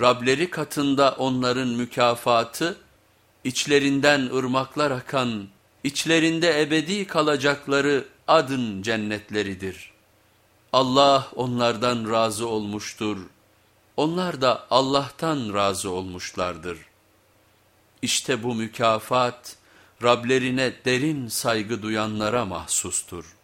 Rableri katında onların mükafatı, içlerinden ırmaklar akan, içlerinde ebedi kalacakları adın cennetleridir. Allah onlardan razı olmuştur, onlar da Allah'tan razı olmuşlardır. İşte bu mükafat, Rablerine derin saygı duyanlara mahsustur.